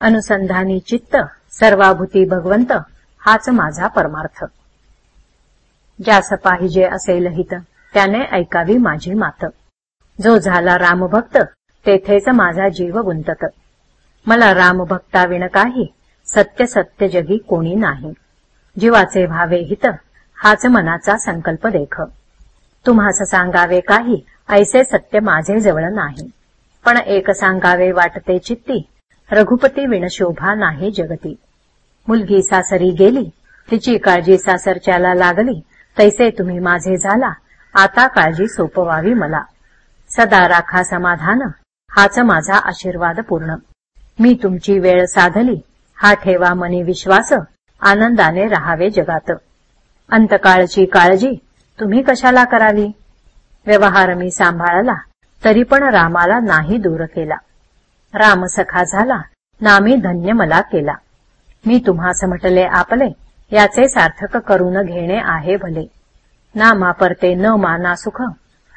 अनुसंधानी चित्त सर्वाभूती भगवंत हाच माझा परमार्थ. ज्यास पाहिजे असेल हित त्याने ऐकावी माझी मात. जो झाला रामभक्त तेथेच माझा जीव गुंतत. मला रामभक्ताविण काही सत्य सत्य जगी कोणी नाही. जीवाचे भावे हित हाच मनाचा संकल्प देख तुम्हास सांगावे काही ऐसे सत्य माझे जवळ नाही. पण एक सांगावे वाटते चित्ती रघुपती विणशोभा नाही जगती. मुलगी सासरी गेली तिची काळजी सासरच्याला लागली तैसे तुम्ही माझे झाला आता काळजी सोपवावी मला. सदा राखा समाधान हाच माझा आशीर्वाद पूर्ण. मी तुमची वेळ साधली हा ठेवा मनी विश्वास आनंदाने राहावे जगात. अंतकाळची काळजी तुम्ही कशाला करावी? व्यवहार मी सांभाळला तरी पण रामाला नाही दूर केला. राम सखा झाला. नामी धन्य मला केला. मी तुम्हास म्हटले आपले याचे सार्थक करून घेणे आहे भले. नामा परते न माना सुख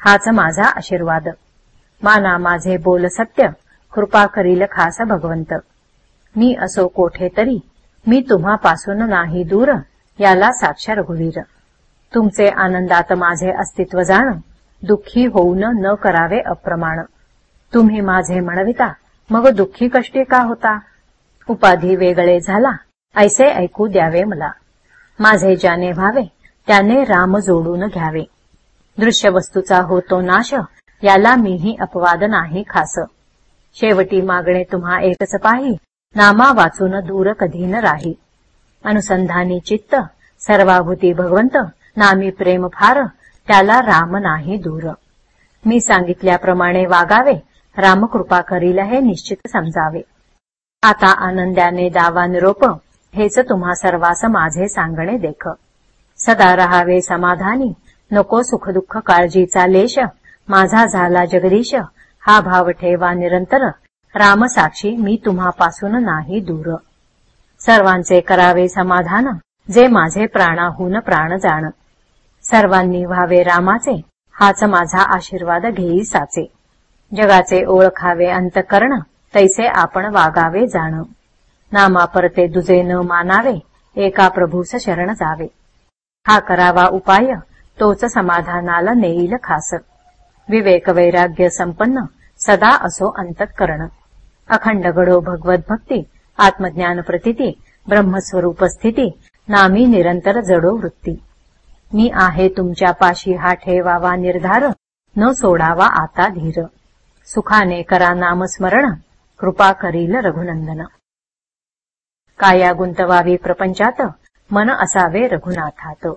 हाच माझा आशीर्वाद. माना माझे बोल सत्य कृपा करील खास भगवंत. मी असो कोठे तरी मी तुम्हापासून नाही दूर याला साक्ष रघुवीर तुमचे आनंदात माझे अस्तित्व जाण दुःखी होऊन न करावे अप्रमाण. तुम्ही माझे म्हणविता मग दुःखी कष्टी का होता? उपाधी वेगळे झाला. ऐसे ऐकू द्यावे मला. माझे ज्याने व्हावे त्याने राम जोडून घ्यावे. दृश्य वस्तूचा होतो नाश याला मीही अपवाद नाही खास. शेवटी मागणे तुम्हा एकच पाही नामा वाचून दूर कधी न राही. अनुसंधानी चित्त सर्वाभूती भगवंत नामी प्रेम फार त्याला राम नाही दूर. मी सांगितल्याप्रमाणे वागावे रामकृपा करील हे निश्चित समजावे. आता आनंद्याने दावा निरोप हेच तुम्हा सर्वास माझे सांगणे देख. सदा रहावे समाधानी नको सुखदुःख काळजीचा लेश. माझा झाला जगदीश हा भाव ठेवा निरंतर. रामसाक्षी मी तुम्हापासून नाही दूर. सर्वांचे करावे समाधान जे माझे प्राणाहून प्राण जाण. सर्वांनी व्हावे रामाचे हाच माझा आशीर्वाद घेई साचे. जगाचे ओळखावे अंतकरण तैसे आपण वागावे जाण. नामा परते दुजे न मानावे एका प्रभूस शरण जावे. हा करावा उपाय तोच समाधानाला नेईल खास. विवेक वैराग्य संपन्न सदा असो अंतकरण. अखंड घडो भगवत भक्ती आत्मज्ञान प्रतिती ब्रह्मस्वरूप स्थिती नामी निरंतर जडो वृत्ती. मी आहे तुमच्या पाशी हा ठेवावा निर्धार न सोडावा आता धीर. सुखाने करा नामस्मरण कृपा करील रघुनंदन. काया गुंतवावी प्रपंचात मन असावे रघुनाथात.